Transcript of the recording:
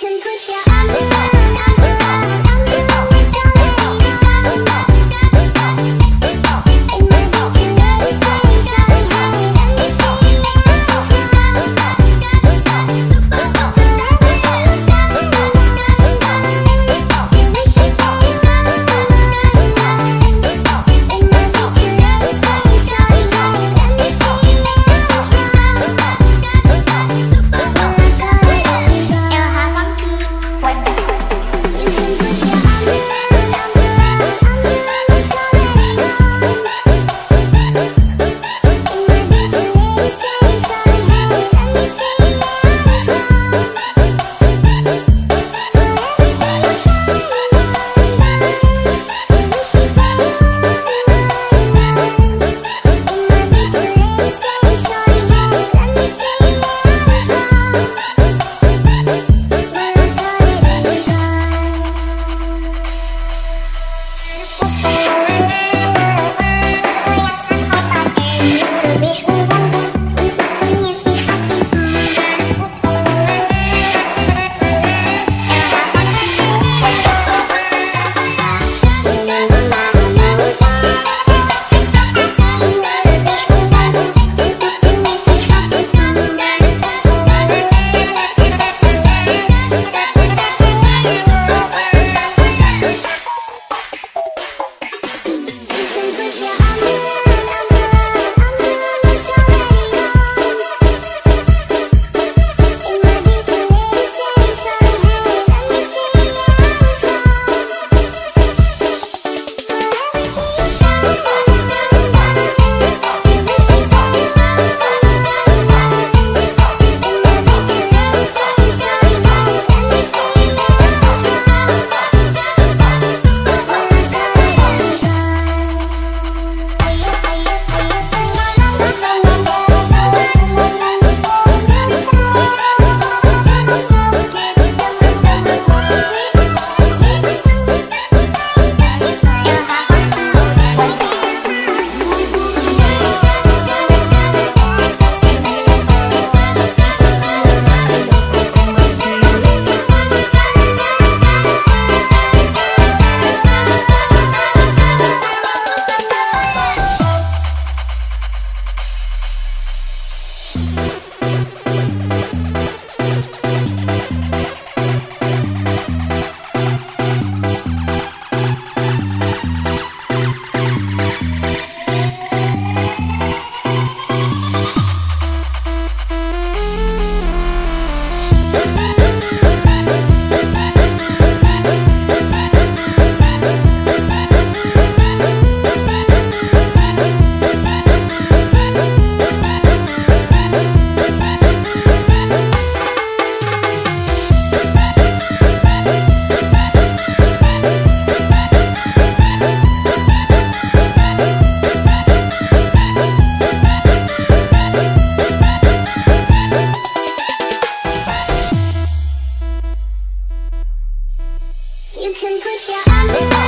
can put your arms you can put your arms around